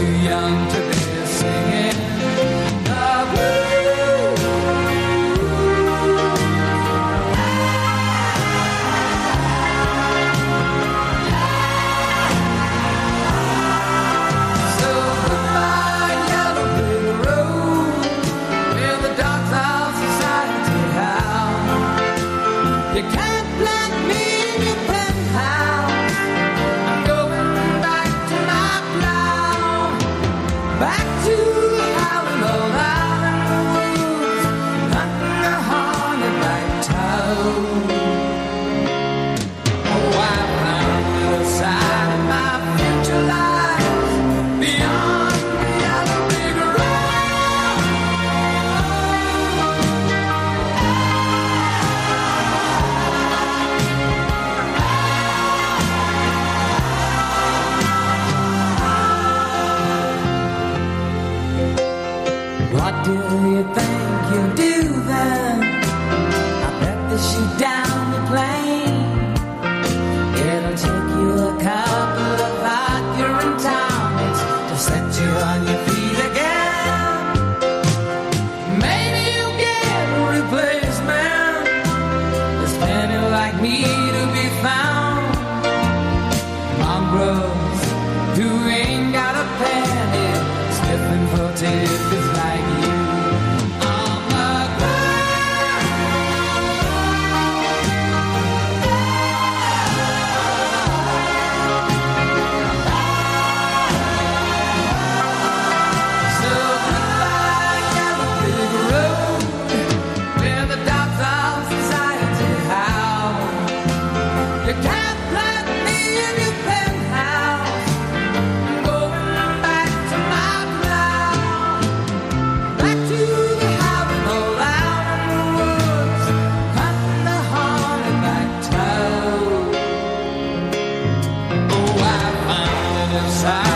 too young to be singing. do you think you do? I bet they shoot down the plane. It'll take you a couple of hot to set you on your feet again. Maybe you get a replacement. There's plenty like me to be found. Who ain't got a penny, sniffing for tips. side.